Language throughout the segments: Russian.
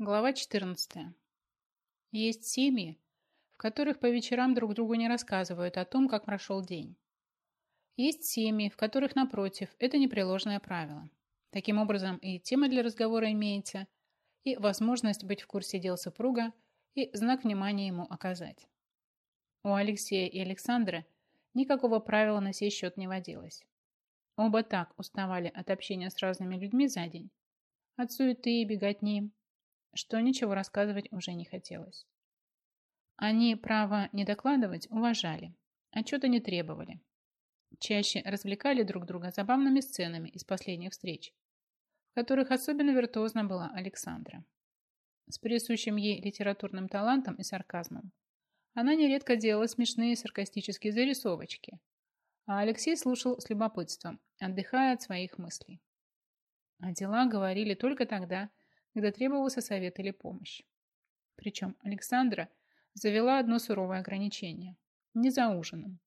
Глава 14. Есть семьи, в которых по вечерам друг другу не рассказывают о том, как прошел день. Есть семьи, в которых, напротив, это непреложное правило. Таким образом, и тема для разговора имеется, и возможность быть в курсе дел супруга, и знак внимания ему оказать. У Алексея и Александры никакого правила на сей счет не водилось. Оба так уставали от общения с разными людьми за день, от суеты и беготни, что ничего рассказывать уже не хотелось. Они право не докладывать уважали, отчета не требовали. Чаще развлекали друг друга забавными сценами из последних встреч, в которых особенно виртуозна была Александра. С присущим ей литературным талантом и сарказмом она нередко делала смешные саркастические зарисовочки, а Алексей слушал с любопытством, отдыхая от своих мыслей. А дела говорили только тогда, когда требовался совет или помощь. Причем Александра завела одно суровое ограничение – не за ужином.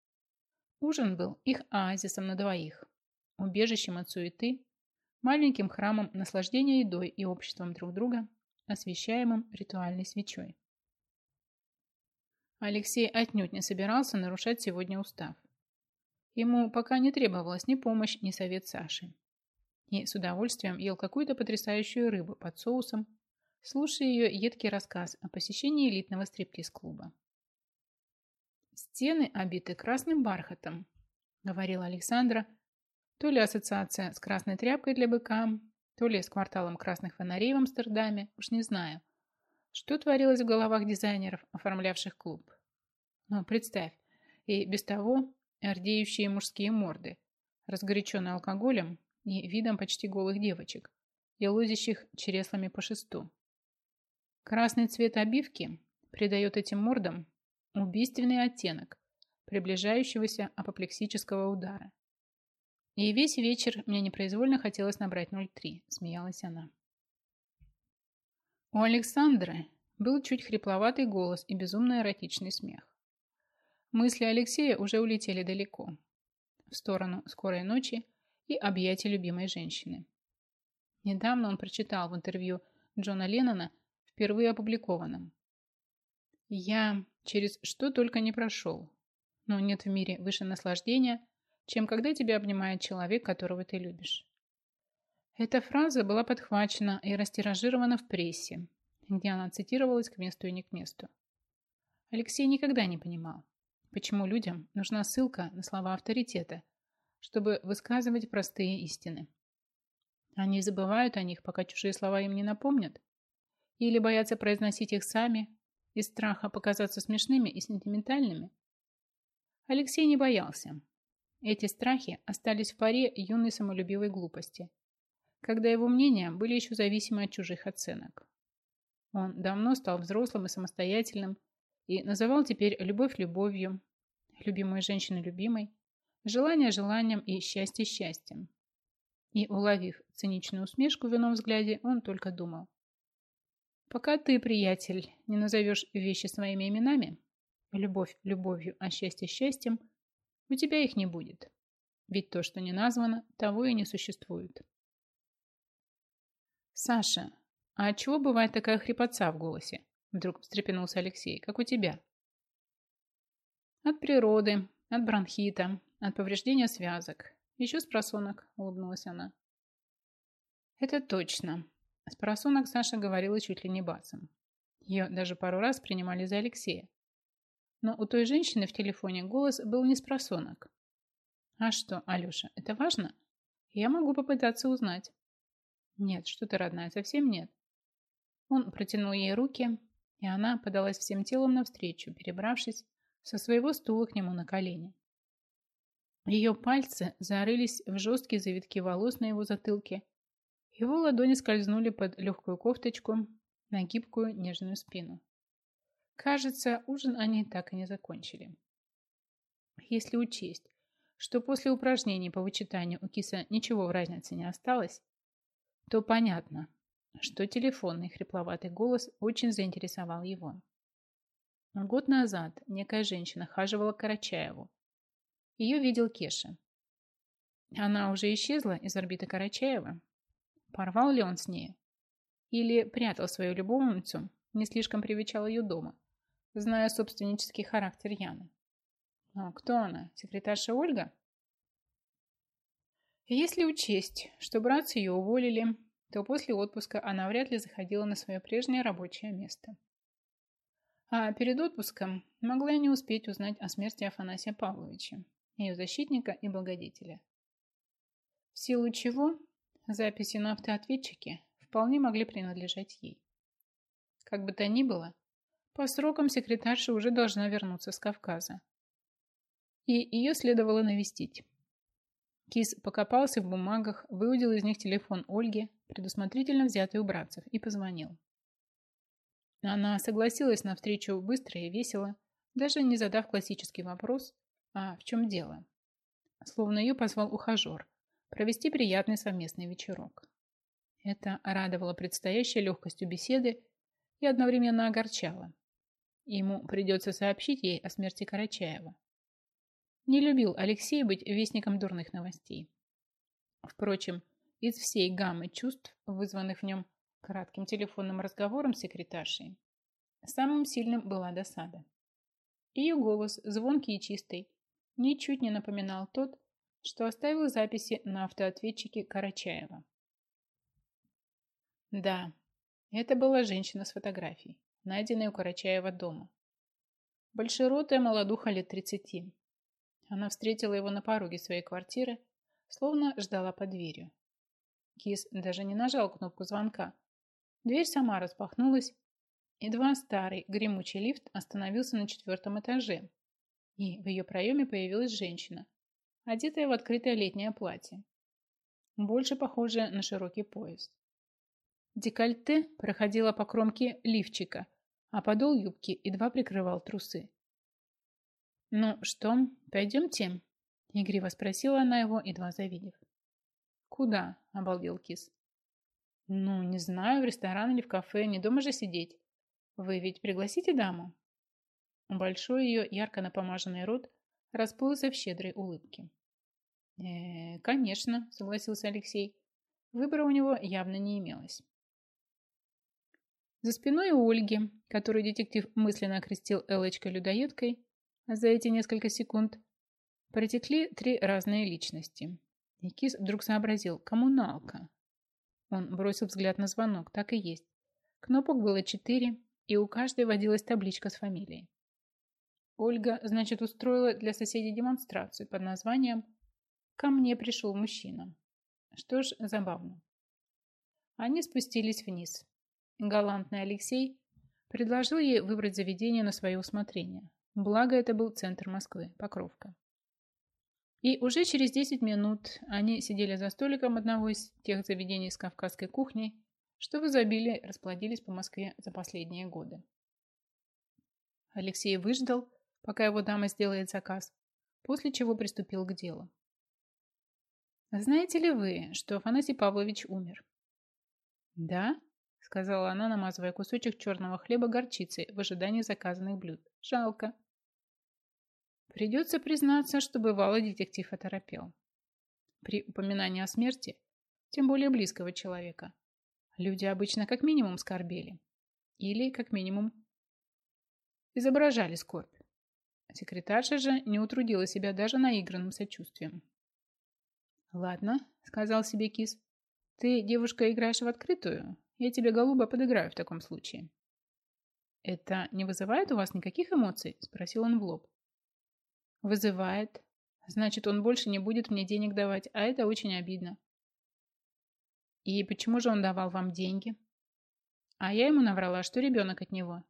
Ужин был их оазисом на двоих, убежищем от суеты, маленьким храмом наслаждения едой и обществом друг друга, освещаемым ритуальной свечой. Алексей отнюдь не собирался нарушать сегодня устав. Ему пока не требовалась ни помощь, ни совет Саши и с удовольствием ел какую-то потрясающую рыбу под соусом, слушая ее едкий рассказ о посещении элитного стриптиз-клуба. «Стены обиты красным бархатом», — говорила Александра, то ли ассоциация с красной тряпкой для быка, то ли с кварталом красных фонарей в Амстердаме, уж не знаю, что творилось в головах дизайнеров, оформлявших клуб. Но представь, и без того ордеющие мужские морды, разгоряченные алкоголем, и видом почти голых девочек, елозящих череслами по шесту. Красный цвет обивки придает этим мордам убийственный оттенок приближающегося апоплексического удара. И весь вечер мне непроизвольно хотелось набрать 0,3, смеялась она. У Александры был чуть хрипловатый голос и безумно эротичный смех. Мысли Алексея уже улетели далеко, в сторону скорой ночи и объятия любимой женщины. Недавно он прочитал в интервью Джона Леннона, впервые опубликованном. «Я через что только не прошел, но нет в мире выше наслаждения, чем когда тебя обнимает человек, которого ты любишь». Эта фраза была подхвачена и растиражирована в прессе, где она цитировалась к месту и не к месту. Алексей никогда не понимал, почему людям нужна ссылка на слова авторитета – чтобы высказывать простые истины. Они забывают о них, пока чужие слова им не напомнят, или боятся произносить их сами из страха показаться смешными и сентиментальными. Алексей не боялся. Эти страхи остались в паре юной самолюбивой глупости, когда его мнения были еще зависимы от чужих оценок. Он давно стал взрослым и самостоятельным и называл теперь любовь любовью, любимую женщину любимой, Желание желанием и счастье счастьем. И, уловив циничную усмешку в ином взгляде, он только думал. Пока ты, приятель, не назовешь вещи своими именами, любовь любовью, а счастье счастьем, у тебя их не будет. Ведь то, что не названо, того и не существует. Саша, а чего бывает такая хрипотца в голосе? Вдруг встрепенулся Алексей, как у тебя. От природы, от бронхита, от повреждения связок. Еще с просонок, улыбнулась она. Это точно. С просонок Саша говорила чуть ли не басом. Ее даже пару раз принимали за Алексея. Но у той женщины в телефоне голос был не с просонок. А что, Алеша, это важно? Я могу попытаться узнать. Нет, что ты, родная, совсем нет. Он протянул ей руки, и она подалась всем телом навстречу, перебравшись со своего стула к нему на колени. Ее пальцы зарылись в жесткие завитки волос на его затылке. Его ладони скользнули под легкую кофточку на гибкую нежную спину. Кажется, ужин они так и не закончили. Если учесть, что после упражнений по вычитанию у киса ничего в разнице не осталось, то понятно, что телефонный хрипловатый голос очень заинтересовал его. Год назад некая женщина хаживала к Карачаеву, ее видел Кеша. Она уже исчезла из орбиты Карачаева. Порвал ли он с ней? Или прятал свою любовницу, не слишком привечал ее дома, зная собственнический характер Яны. Но кто она? Секретарша Ольга? Если учесть, что братцы ее уволили, то после отпуска она вряд ли заходила на свое прежнее рабочее место. А перед отпуском могла не успеть узнать о смерти Афанасия Павловича, ее защитника и благодетеля. В силу чего записи на автоответчике вполне могли принадлежать ей. Как бы то ни было, по срокам секретарша уже должна вернуться с Кавказа. И ее следовало навестить. Кис покопался в бумагах, выудил из них телефон Ольги, предусмотрительно взятый у братцев, и позвонил. Она согласилась на встречу быстро и весело, даже не задав классический вопрос «А в чем дело?». Словно ее позвал ухажер провести приятный совместный вечерок. Это радовало предстоящей легкостью беседы и одновременно огорчало. Ему придется сообщить ей о смерти Карачаева. Не любил Алексей быть вестником дурных новостей. Впрочем, из всей гаммы чувств, вызванных в нем кратким телефонным разговором с секретаршей, самым сильным была досада. Ее голос, звонкий и чистый, ничуть не напоминал тот, что оставил записи на автоответчике Карачаева. Да, это была женщина с фотографией, найденной у Карачаева дома. Большеротая молодуха лет тридцати. Она встретила его на пороге своей квартиры, словно ждала под дверью. Кис даже не нажал кнопку звонка, Дверь сама распахнулась, Едва старый гремучий лифт остановился на четвертом этаже, и в ее проеме появилась женщина, одетая в открытое летнее платье, больше похожее на широкий пояс. Декольте проходило по кромке лифчика, а подол юбки едва прикрывал трусы. «Ну что, пойдемте?» – игриво спросила она его, едва завидев. «Куда?» – обалдел кис. «Ну, не знаю, в ресторан или в кафе, не дома же сидеть. Вы ведь пригласите даму?» Большой ее ярко напомаженный рот расплылся в щедрой улыбке. «Э, конечно», — согласился Алексей. Выбора у него явно не имелось. За спиной у Ольги, которую детектив мысленно окрестил Элочкой-людоедкой, за эти несколько секунд протекли три разные личности. И Кис вдруг сообразил – коммуналка. Он бросил взгляд на звонок. Так и есть. Кнопок было четыре, и у каждой водилась табличка с фамилией. Ольга, значит, устроила для соседей демонстрацию под названием «Ко мне пришел мужчина». Что ж, забавно. Они спустились вниз. Галантный Алексей предложил ей выбрать заведение на свое усмотрение. Благо, это был центр Москвы, Покровка. И уже через 10 минут они сидели за столиком одного из тех заведений с кавказской кухней, что в изобилии расплодились по Москве за последние годы. Алексей выждал, пока его дама сделает заказ, после чего приступил к делу. «Знаете ли вы, что Афанасий Павлович умер?» «Да», — сказала она, намазывая кусочек черного хлеба горчицей в ожидании заказанных блюд. «Жалко». Придется признаться, что бывало детектив оторопел. При упоминании о смерти, тем более близкого человека, люди обычно как минимум скорбели. Или, как минимум, изображали скорбь. Секретарша же не утрудила себя даже наигранным сочувствием. «Ладно», — сказал себе кис, — «ты, девушка, играешь в открытую. Я тебе, голуба, подыграю в таком случае». «Это не вызывает у вас никаких эмоций?» — спросил он в лоб. Вызывает. Значит, он больше не будет мне денег давать, а это очень обидно. И почему же он давал вам деньги? А я ему наврала, что ребенок от него.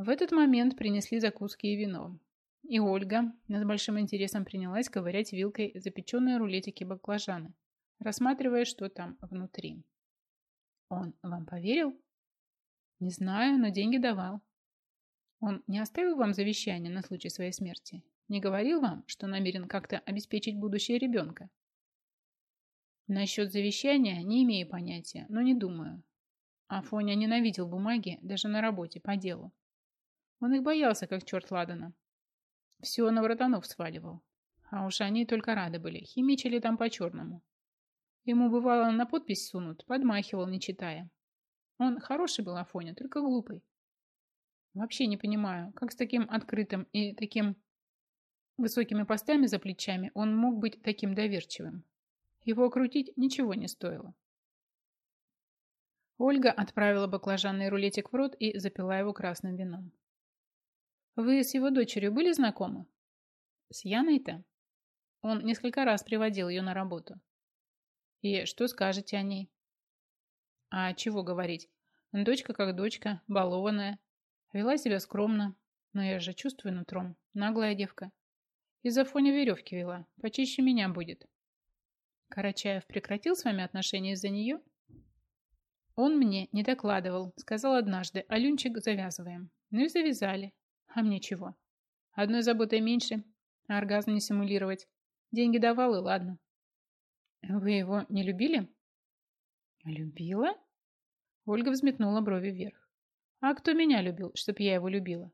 В этот момент принесли закуски и вино. И Ольга с большим интересом принялась ковырять вилкой запеченные рулетики баклажаны, рассматривая, что там внутри. Он вам поверил? Не знаю, но деньги давал. Он не оставил вам завещание на случай своей смерти? Не говорил вам, что намерен как-то обеспечить будущее ребенка? Насчет завещания не имею понятия, но не думаю. Афоня ненавидел бумаги даже на работе по делу. Он их боялся, как черт ладана. Все на вратанов сваливал. А уж они только рады были, химичили там по-черному. Ему бывало на подпись сунут, подмахивал, не читая. Он хороший был Афоня, только глупый. Вообще не понимаю, как с таким открытым и таким высокими постами за плечами он мог быть таким доверчивым. Его окрутить ничего не стоило. Ольга отправила баклажанный рулетик в рот и запила его красным вином. «Вы с его дочерью были знакомы?» «С Яной-то?» Он несколько раз приводил ее на работу. «И что скажете о ней?» «А чего говорить? Дочка как дочка, балованная. Вела себя скромно, но я же чувствую нутром. Наглая девка. Из-за фоня веревки вела. Почище меня будет». «Карачаев прекратил с вами отношения из-за нее?» Он мне не докладывал. Сказал однажды, Алюнчик, завязываем. Ну и завязали. А мне чего? Одной заботой меньше. А оргазм не симулировать. Деньги давал, и ладно. Вы его не любили? Любила? Ольга взметнула брови вверх. А кто меня любил, чтоб я его любила?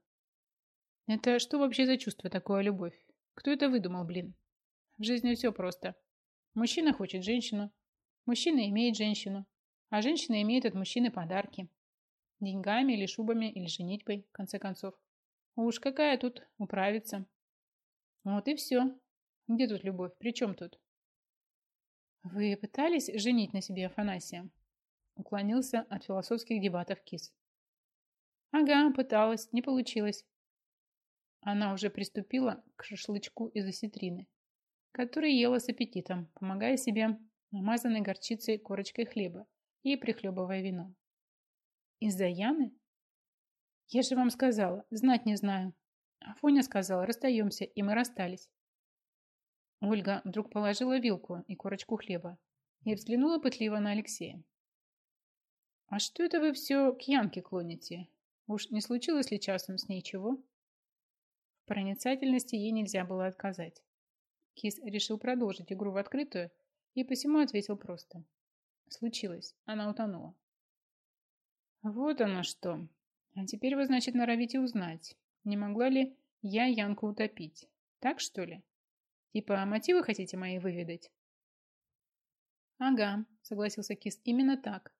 Это что вообще за чувство такое любовь? Кто это выдумал, блин? В жизни все просто. Мужчина хочет женщину. Мужчина имеет женщину. А женщина имеет от мужчины подарки. Деньгами или шубами, или женитьбой, в конце концов. Уж какая тут управится. Вот и все. Где тут любовь? При чем тут? Вы пытались женить на себе Афанасия? Уклонился от философских дебатов Кис. Ага, пыталась, не получилось. Она уже приступила к шашлычку из осетрины, который ела с аппетитом, помогая себе намазанной горчицей корочкой хлеба и прихлебывая вино. Из-за Яны? Я же вам сказала, знать не знаю. Афоня сказала, расстаемся, и мы расстались. Ольга вдруг положила вилку и корочку хлеба и взглянула пытливо на Алексея. «А что это вы все к Янке клоните? Уж не случилось ли часом с ней чего?» В проницательности ей нельзя было отказать. Кис решил продолжить игру в открытую и посему ответил просто. Случилось. Она утонула. Вот оно что. А теперь вы, значит, норовите узнать, не могла ли я Янку утопить. Так, что ли? Типа, мотивы хотите мои выведать? Ага, согласился Кис, именно так.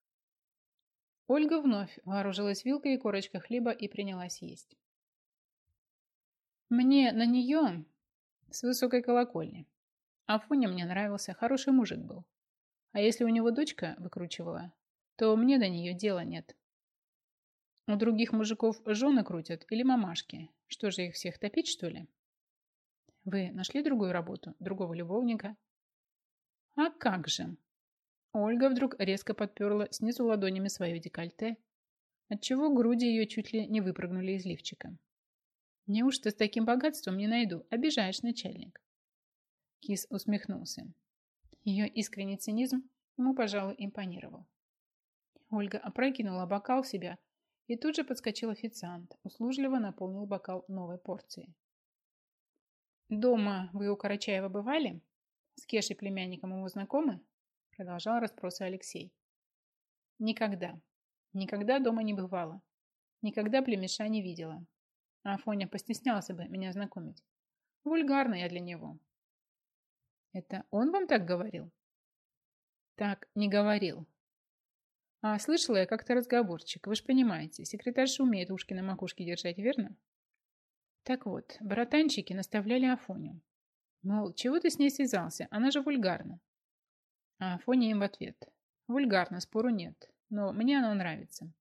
Ольга вновь вооружилась вилкой и корочкой хлеба и принялась есть. Мне на нее с высокой колокольни. Афоня мне нравился, хороший мужик был. А если у него дочка выкручивала, то мне до нее дела нет. У других мужиков жены крутят или мамашки. Что же их всех топить, что ли? Вы нашли другую работу, другого любовника? А как же? Ольга вдруг резко подперла снизу ладонями свое декольте, отчего груди ее чуть ли не выпрыгнули из лифчика. Неужто с таким богатством не найду? Обижаешь, начальник. Кис усмехнулся. Ее искренний цинизм ему, пожалуй, импонировал. Ольга опрокинула бокал в себя, и тут же подскочил официант, услужливо наполнил бокал новой порцией. «Дома вы у Карачаева бывали? С Кешей племянником его знакомы?» Продолжал расспросы Алексей. «Никогда. Никогда дома не бывало. Никогда племеша не видела. Афоня постеснялся бы меня знакомить. Вульгарно я для него. Это он вам так говорил? Так не говорил. А слышала я как-то разговорчик. Вы же понимаете, секретарша умеет ушки на макушке держать, верно? Так вот, братанчики наставляли Афоню. Мол, чего ты с ней связался? Она же вульгарна. А Афоня им в ответ. Вульгарно, спору нет. Но мне она нравится.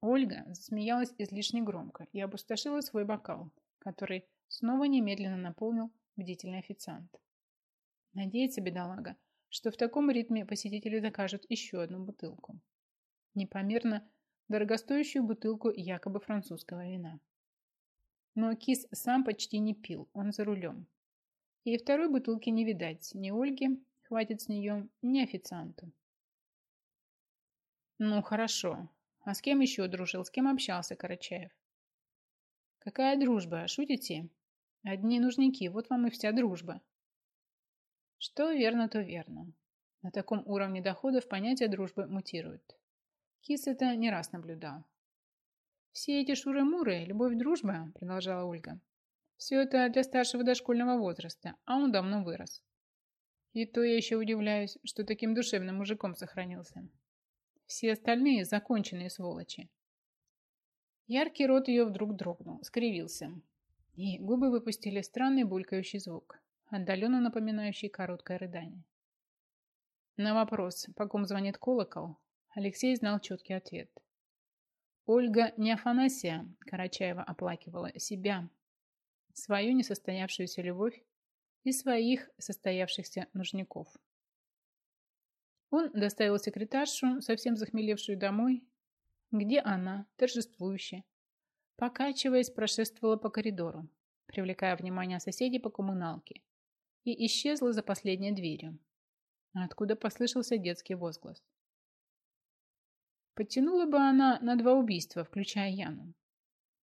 Ольга засмеялась излишне громко и опустошила свой бокал, который снова немедленно наполнил бдительный официант. Надеется бедолага, что в таком ритме посетители закажут еще одну бутылку. Непомерно дорогостоящую бутылку якобы французского вина. Но Кис сам почти не пил, он за рулем. И второй бутылки не видать ни Ольге, хватит с нее, ни официанту. Ну, хорошо. А с кем еще дружил, с кем общался Карачаев? Какая дружба, шутите? Одни нужники, вот вам и вся дружба. Что верно, то верно. На таком уровне доходов понятие дружбы мутирует. Кис это не раз наблюдал. «Все эти шуры-муры, любовь-дружба», – продолжала Ольга. «Все это для старшего дошкольного возраста, а он давно вырос. И то я еще удивляюсь, что таким душевным мужиком сохранился. Все остальные законченные сволочи. Яркий рот ее вдруг дрогнул, скривился. И губы выпустили странный булькающий звук, отдаленно напоминающий короткое рыдание. На вопрос, по ком звонит колокол, Алексей знал четкий ответ. Ольга не Афанасия Карачаева оплакивала себя, свою несостоявшуюся любовь и своих состоявшихся нужников. Он доставил секретаршу, совсем захмелевшую домой, где она, торжествующе, покачиваясь, прошествовала по коридору, привлекая внимание соседей по коммуналке, и исчезла за последней дверью, откуда послышался детский возглас. Подтянула бы она на два убийства, включая Яну.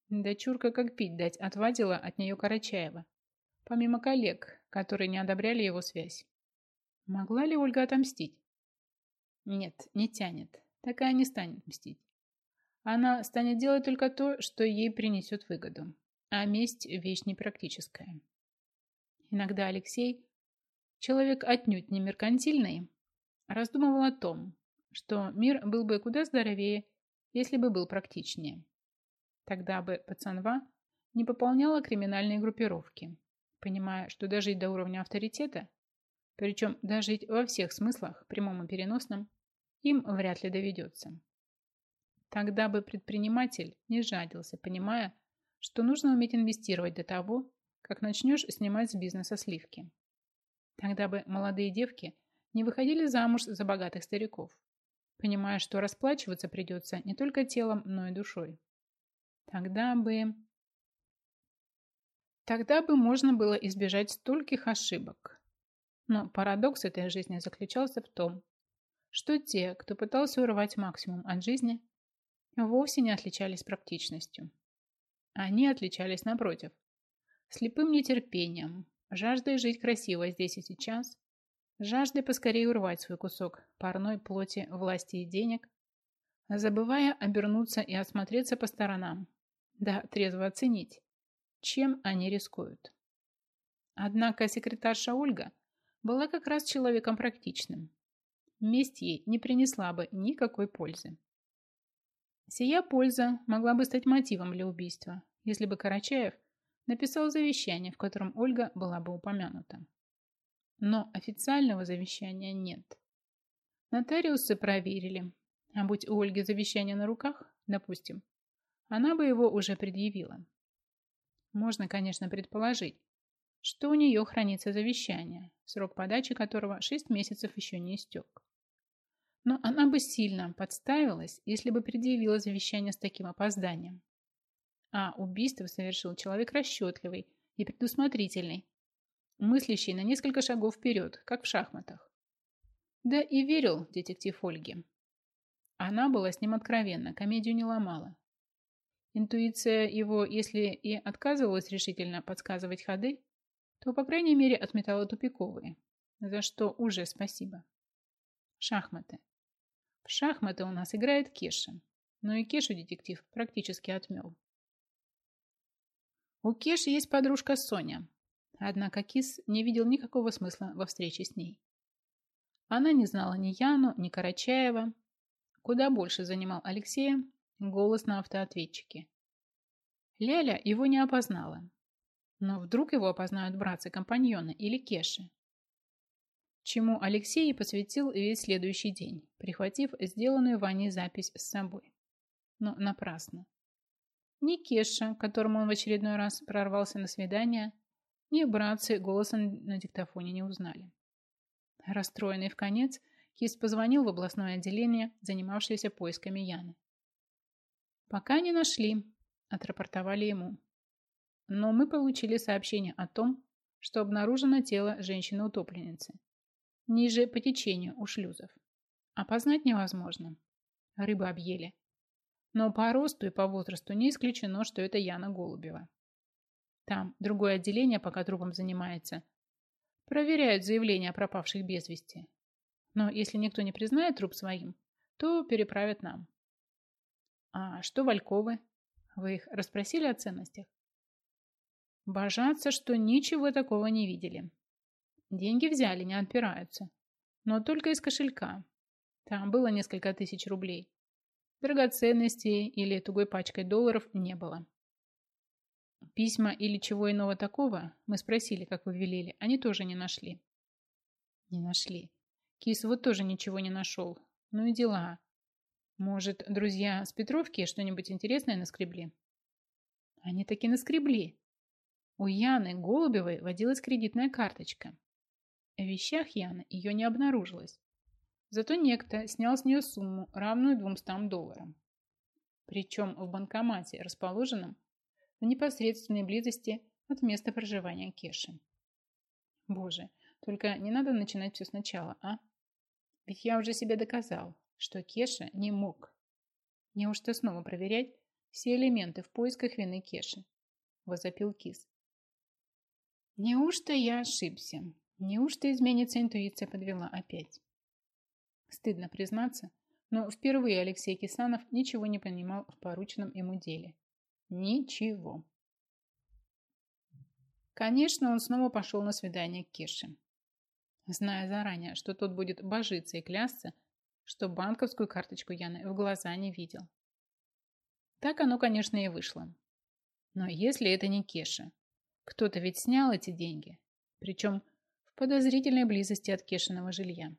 Дочурка как пить дать отвадила от нее Карачаева, помимо коллег, которые не одобряли его связь. Могла ли Ольга отомстить? Нет, не тянет. Такая не станет мстить. Она станет делать только то, что ей принесет выгоду. А месть – вещь непрактическая. Иногда Алексей, человек отнюдь не меркантильный, раздумывал о том, что мир был бы куда здоровее, если бы был практичнее. Тогда бы пацанва не пополняла криминальные группировки, понимая, что дожить до уровня авторитета, причем дожить во всех смыслах, прямом и переносном, им вряд ли доведется. Тогда бы предприниматель не жадился, понимая, что нужно уметь инвестировать до того, как начнешь снимать с бизнеса сливки. Тогда бы молодые девки не выходили замуж за богатых стариков, понимая, что расплачиваться придется не только телом, но и душой. Тогда бы... Тогда бы можно было избежать стольких ошибок. Но парадокс этой жизни заключался в том, что те, кто пытался урвать максимум от жизни, вовсе не отличались практичностью. Они отличались напротив, слепым нетерпением, жаждой жить красиво здесь и сейчас, жаждой поскорее урвать свой кусок парной плоти власти и денег, забывая обернуться и осмотреться по сторонам, да трезво оценить, чем они рискуют. Однако секретарша Ольга была как раз человеком практичным. Месть ей не принесла бы никакой пользы. Сия польза могла бы стать мотивом для убийства, если бы Карачаев написал завещание, в котором Ольга была бы упомянута. Но официального завещания нет. Нотариусы проверили, а будь у Ольги завещание на руках, допустим, она бы его уже предъявила. Можно, конечно, предположить, что у нее хранится завещание, срок подачи которого 6 месяцев еще не истек. Но она бы сильно подставилась, если бы предъявила завещание с таким опозданием. А убийство совершил человек расчетливый и предусмотрительный, мыслящий на несколько шагов вперед, как в шахматах. Да и верил детектив Ольге. Она была с ним откровенна, комедию не ломала. Интуиция его, если и отказывалась решительно подсказывать ходы, то, по крайней мере, отметала тупиковые, за что уже спасибо. Шахматы. В шахматы у нас играет Кеша, но и Кешу детектив практически отмел. У Кеши есть подружка Соня, однако Кис не видел никакого смысла во встрече с ней. Она не знала ни Яну, ни Карачаева. Куда больше занимал Алексея голос на автоответчике. Ляля его не опознала. Но вдруг его опознают братцы-компаньоны или Кеши чему Алексей посвятил весь следующий день, прихватив сделанную Ваней запись с собой. Но напрасно. Ни Кеша, которому он в очередной раз прорвался на свидание, ни братцы голоса на диктофоне не узнали. Расстроенный в конец, Кис позвонил в областное отделение, занимавшееся поисками Яны. «Пока не нашли», – отрапортовали ему. «Но мы получили сообщение о том, что обнаружено тело женщины-утопленницы ниже по течению у шлюзов. Опознать невозможно. Рыбы объели. Но по росту и по возрасту не исключено, что это Яна Голубева. Там другое отделение пока трупом занимается. Проверяют заявления о пропавших без вести. Но если никто не признает труп своим, то переправят нам. А что Вальковы? Вы их расспросили о ценностях? Божаться, что ничего такого не видели. Деньги взяли, не отпираются. Но только из кошелька. Там было несколько тысяч рублей. Драгоценностей или тугой пачкой долларов не было. Письма или чего иного такого, мы спросили, как вы велели, они тоже не нашли. Не нашли. Кис вот тоже ничего не нашел. Ну и дела. Может, друзья с Петровки что-нибудь интересное наскребли? Они таки наскребли. У Яны Голубевой водилась кредитная карточка. В вещах Яны ее не обнаружилось. Зато некто снял с нее сумму, равную 200 долларам. Причем в банкомате, расположенном в непосредственной близости от места проживания Кеши. Боже, только не надо начинать все сначала, а? Ведь я уже себе доказал, что Кеша не мог. Неужто снова проверять все элементы в поисках вины Кеши? Возопил Кис. Неужто я ошибся? Неужто изменится интуиция подвела опять? Стыдно признаться, но впервые Алексей Кисанов ничего не понимал в порученном ему деле. Ничего. Конечно, он снова пошел на свидание к Кеше зная заранее, что тот будет божиться и клясться, что банковскую карточку Яны в глаза не видел. Так оно, конечно, и вышло. Но если это не Кеша, кто-то ведь снял эти деньги, причем в подозрительной близости от Кешиного жилья.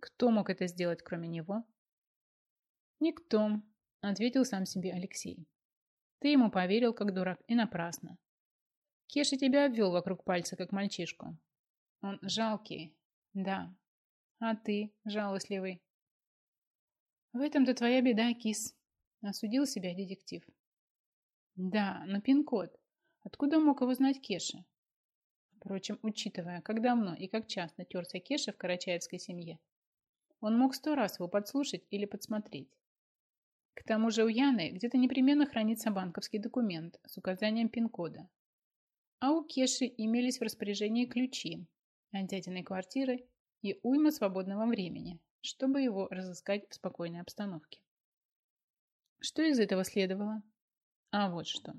Кто мог это сделать, кроме него? Никто, ответил сам себе Алексей. Ты ему поверил, как дурак, и напрасно. Кеша тебя обвел вокруг пальца, как мальчишку, он жалкий, да. А ты жалостливый. В этом-то твоя беда, кис. Осудил себя детектив. Да, но пин-код. Откуда мог его знать Кеша? Впрочем, учитывая, как давно и как часто терся Кеша в карачаевской семье, он мог сто раз его подслушать или подсмотреть. К тому же у Яны где-то непременно хранится банковский документ с указанием пин-кода. А у Кеши имелись в распоряжении ключи, от дядиной квартиры и уйма свободного времени, чтобы его разыскать в спокойной обстановке. Что из этого следовало? А вот что.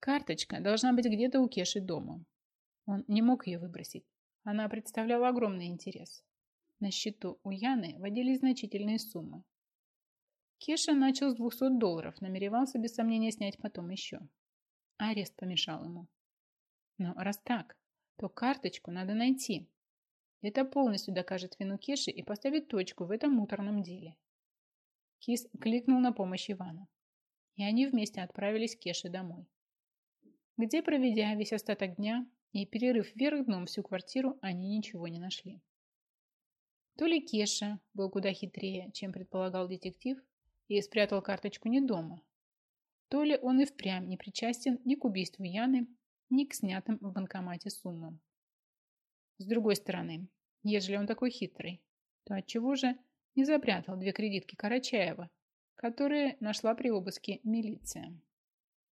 Карточка должна быть где-то у Кеши дома. Он не мог ее выбросить. Она представляла огромный интерес. На счету у Яны водились значительные суммы. Кеша начал с 200 долларов, намеревался без сомнения снять потом еще. Арест помешал ему. Но раз так, то карточку надо найти. Это полностью докажет вину Кеши и поставит точку в этом муторном деле. Кис кликнул на помощь Ивана. И они вместе отправились к Кеше домой. Где, проведя весь остаток дня и перерыв вверх дном всю квартиру, они ничего не нашли. То ли Кеша был куда хитрее, чем предполагал детектив, и спрятал карточку не дома, то ли он и впрямь не причастен ни к убийству Яны, ни к снятым в банкомате суммам. С другой стороны, ежели он такой хитрый, то отчего же не запрятал две кредитки Карачаева, которые нашла при обыске милиция?